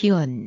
기원